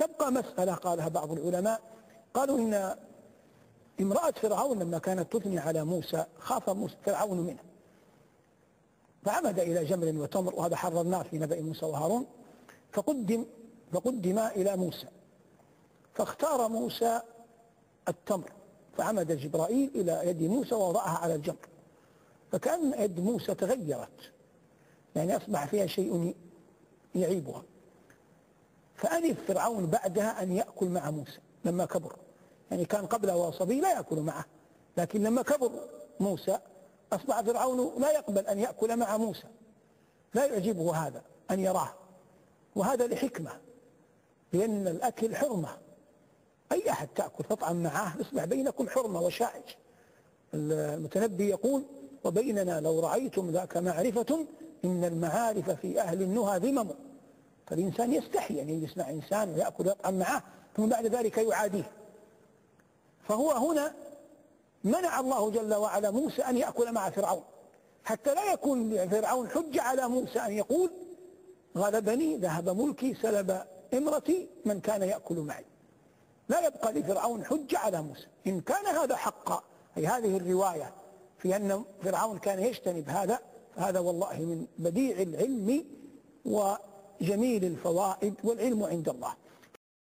تبقى مسألة قالها بعض العلماء. قالوا إن امرأة فرعون لما كانت تثني على موسى خاف موسى فرعون منها. فعمد إلى جمل وتمر وهذا حررناه في نبأ موسى وهارون. فقدم فقدم إلى موسى. فاختار موسى التمر فعمد جبرائيل إلى يد موسى ووضعها على الجمر. فكأن يد موسى تغيرت يعني أصبح فيها شيء يعيبها. فأنف فرعون بعدها أن يأكل مع موسى لما كبر. يعني كان قبله صبي لا يأكل معه لكن لما كبر موسى أصبح فرعون لا يقبل أن يأكل مع موسى. لا يعجبه هذا أن يراه. وهذا لحكمة لأن الأكل حرمة. أي أحد تأكل تطعم معه يصبح بينكم حرمة وشائج المتنبي يقول وبيننا لو رأيتم ذاك معرفة إن المعارف في أهل النهى ذمم. فالإنسان يستحي أن يجلس مع إنسان ويأكل ويطعم معه ثم بعد ذلك يعاديه. فهو هنا منع الله جل وعلا موسى أن يأكل مع فرعون. حتى لا يكون لفرعون حجة على موسى أن يقول غلبني ذهب ملكي سلب امرتي من كان يأكل معي. لا يبقى لفرعون حجة على موسى. إن كان هذا حقا أي هذه الرواية في أن فرعون كان يجتنب هذا فهذا والله من بديع العلم وجميل الفوائد والعلم عند الله.